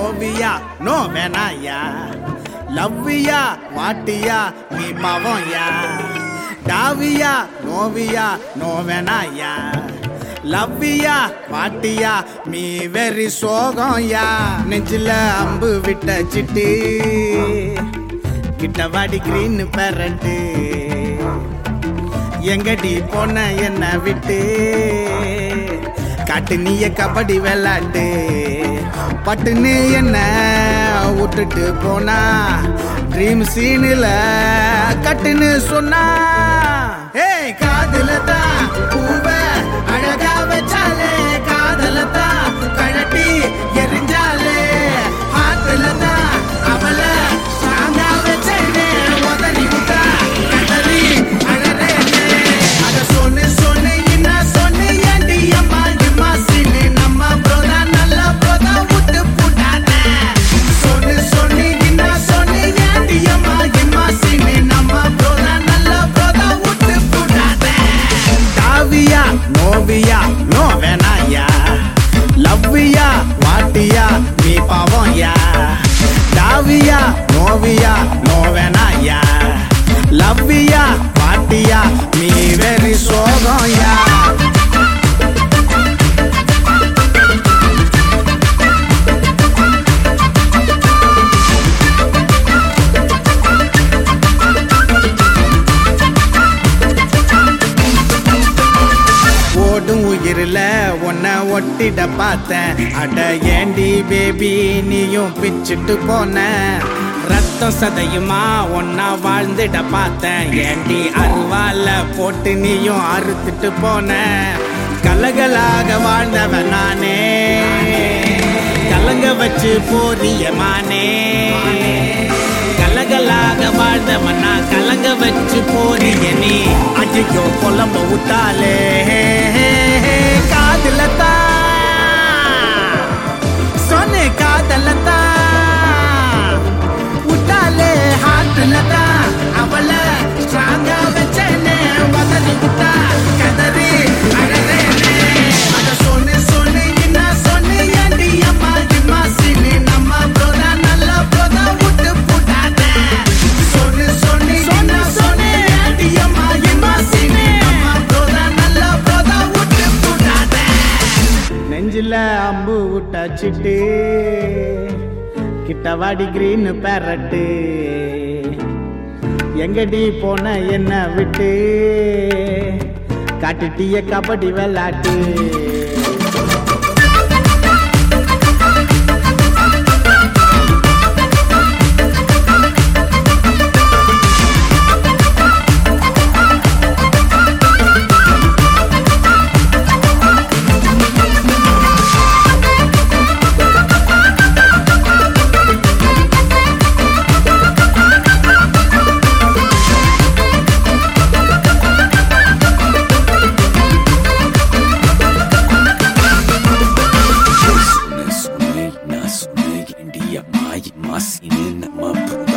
Oviya no வேணாயா லவ்வியா? வாட்டியா? நீ பாவம்யா டாவியா? நோவியா? No வேணாயா லவ்வியா? பாட்டியா me வெறி சோகம்யா. நெஞ்சில அம்பு விட்ட சிட்டு. கிட்ட வாடி கிரீன் பெரட்டு எங்கடி போன என்ன விட்டு? காட்டு நீய கபடி விளாட்டு. பட்டுன்னு என்ன விட்டுட்டு போனா? ட்ரீம் சீனில் கட்டுன்னு சொன்னா? ஏய் காதல தான் பூவ அழகா வச்சாலே காதல தான் டாவியா நோவியா நோ வேணாயா லவ்வியா வாட்டியா நீ பாவம் யா. டாவியா நோவியா நோ ஒட்டிட பார்த்தேன். அட ஏண்டி பேபி நீயும் பிச்சுட்டு போன? ரத்தம் சதையுமா? ஒன்னா வாழ்ந்துட பார்த்தேன். ஏண்டி அருவால போட்டு நீயும் அறுத்துட்டு போன? கலகலாக வாழ்ந்தவன் நானே. கலங்க வச்சு போரியமானே கலகலாக வாழ்ந்தவன் நான் கலங்க வச்சு போறிய நீ. அஜிக்கோ புலம்ப விட்டாலே நெஞ்சில அம்பு விட்டாச்சிட்டு கிட்டவாடி கிரீன் பேரட்டு. எங்கடி போன என்ன விட்டு காட்டுட்டிய கபடி விளாட்டு. India, my mass in my